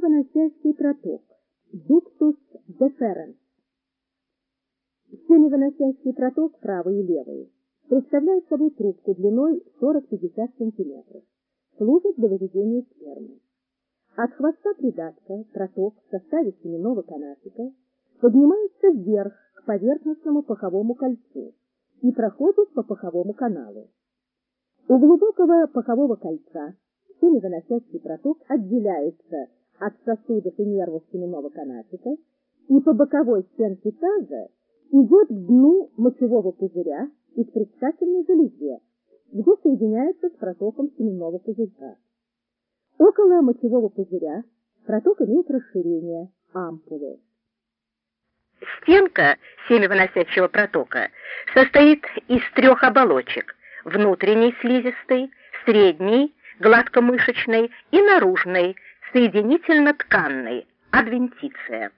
Семивыносящий проток. Дуктус деференс. Семивыносящий проток, правый и левый, представляет собой трубку длиной 40-50 см. Служит для выведения спермы. От хвоста придатка проток в составе семенного канатика поднимается вверх к поверхностному паховому кольцу и проходит по паховому каналу. У глубокого пахового кольца семивыносящий проток отделяется от сосудов и нервов семенного канатика и по боковой стенке таза идет к дну мочевого пузыря и к предстательной железе, где соединяется с протоком семенного пузырька. Около мочевого пузыря проток имеет расширение ампулы. Стенка семявыносящего протока состоит из трех оболочек – внутренней слизистой, средней, гладкомышечной и наружной, соединительно-тканной, адвентиция.